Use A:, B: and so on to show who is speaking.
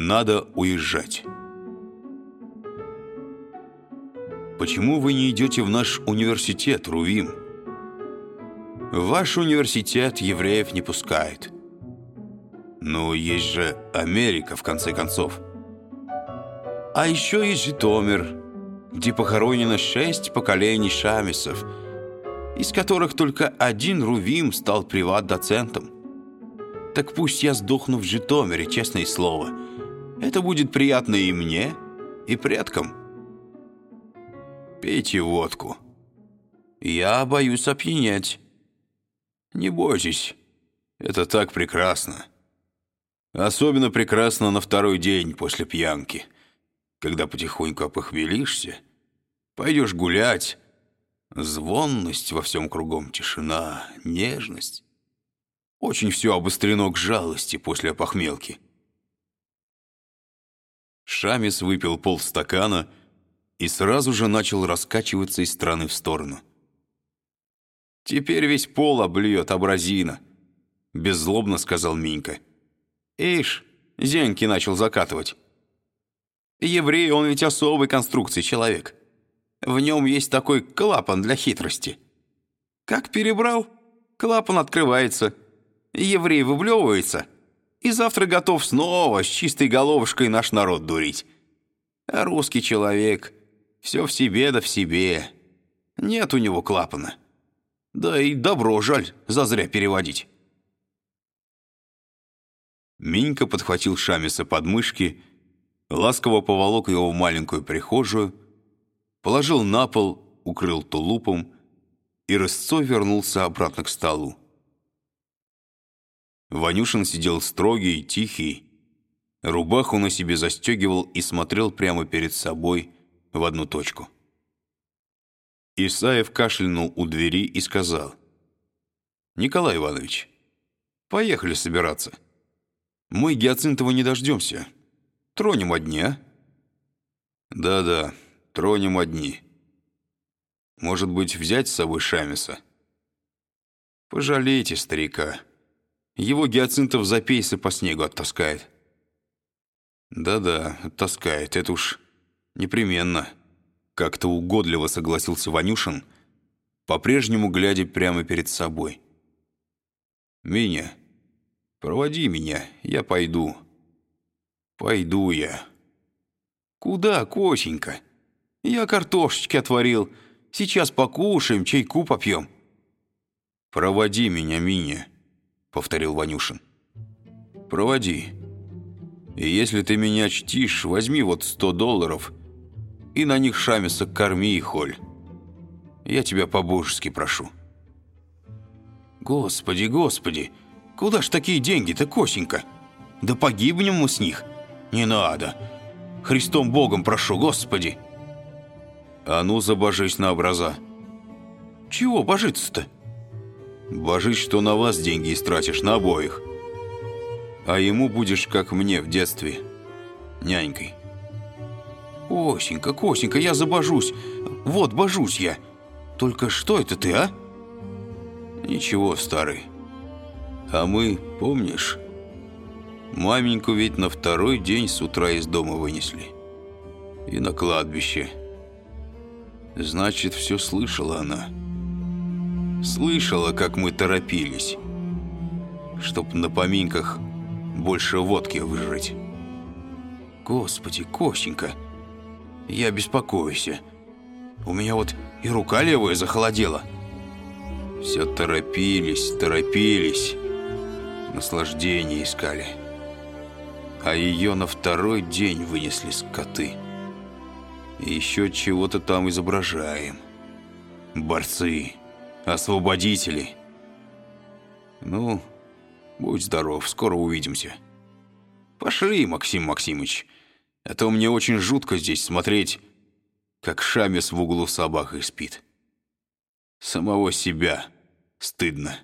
A: Надо уезжать. Почему вы не идете в наш университет, Рувим? Ваш университет евреев не пускает. Но есть же Америка, в конце концов. А еще есть Житомир, где похоронено шесть поколений шамисов, из которых только один Рувим стал приват-доцентом. Так пусть я сдохну в Житомире, честное слово. Это будет приятно и мне, и предкам. Пейте водку. Я боюсь опьянеть. Не бойтесь, это так прекрасно. Особенно прекрасно на второй день после пьянки, когда потихоньку опохмелишься, пойдешь гулять, звонность во всем кругом, тишина, нежность. Очень все обострено к жалости после опохмелки. Шамис выпил полстакана и сразу же начал раскачиваться из стороны в сторону. «Теперь весь пол обльет абразина», — беззлобно сказал Минька. «Ишь, зеньки начал закатывать. Еврей, он ведь особой конструкции человек. В нем есть такой клапан для хитрости. Как перебрал, клапан открывается, еврей выблевывается, и завтра готов снова с чистой головушкой наш народ дурить. А русский человек все в себе да в себе. Нет у него клапана. Да и добро жаль зазря переводить. Минька подхватил Шамиса под мышки, ласково поволок его в маленькую прихожую, положил на пол, укрыл тулупом и рысцой вернулся обратно к столу. Ванюшин сидел строгий, тихий, рубаху на себе застегивал и смотрел прямо перед собой в одну точку. Исаев кашлянул у двери и сказал, «Николай Иванович, поехали собираться. Мы Гиацинтова не дождемся. Тронем одни, а?» «Да-да, тронем одни. Может быть, взять с собой Шамиса?» «Пожалейте старика». Его гиацинтов за пейсы по снегу оттаскает. Да-да, оттаскает, это уж непременно. Как-то угодливо согласился Ванюшин, по-прежнему глядя прямо перед собой. «Миня, проводи меня, я пойду. Пойду я». «Куда, Косенька? Я картошечки отварил. Сейчас покушаем, чайку попьем». «Проводи меня, Миня». — повторил Ванюшин. «Проводи. И если ты меня чтишь, возьми вот сто долларов и на них Шамиса корми холь. Я тебя по-божески прошу». «Господи, господи, куда ж такие деньги-то, Косенька? Да погибнем мы с них. Не надо. Христом Богом прошу, господи». «А ну, забожись на образа». «Чего божиться-то?» Божись, что на вас деньги истратишь, на обоих. А ему будешь, как мне в детстве, нянькой. Косенька, Косенька, я забожусь. Вот, божусь я. Только что это ты, а? Ничего, старый. А мы, помнишь, маменьку ведь на второй день с утра из дома вынесли. И на кладбище. Значит, все слышала она. Слышала, как мы торопились, чтоб на поминках больше водки выжрать. Господи, Костенька, я беспокоюсь. У меня вот и рука левая захолодела. Все торопились, торопились, наслаждение искали. А ее на второй день вынесли скоты. И еще чего-то там изображаем. Борцы освободители. Ну, будь здоров, скоро увидимся. Пошли, Максим Максимыч, а то мне очень жутко здесь смотреть, как Шамес в углу собакой спит. Самого себя стыдно.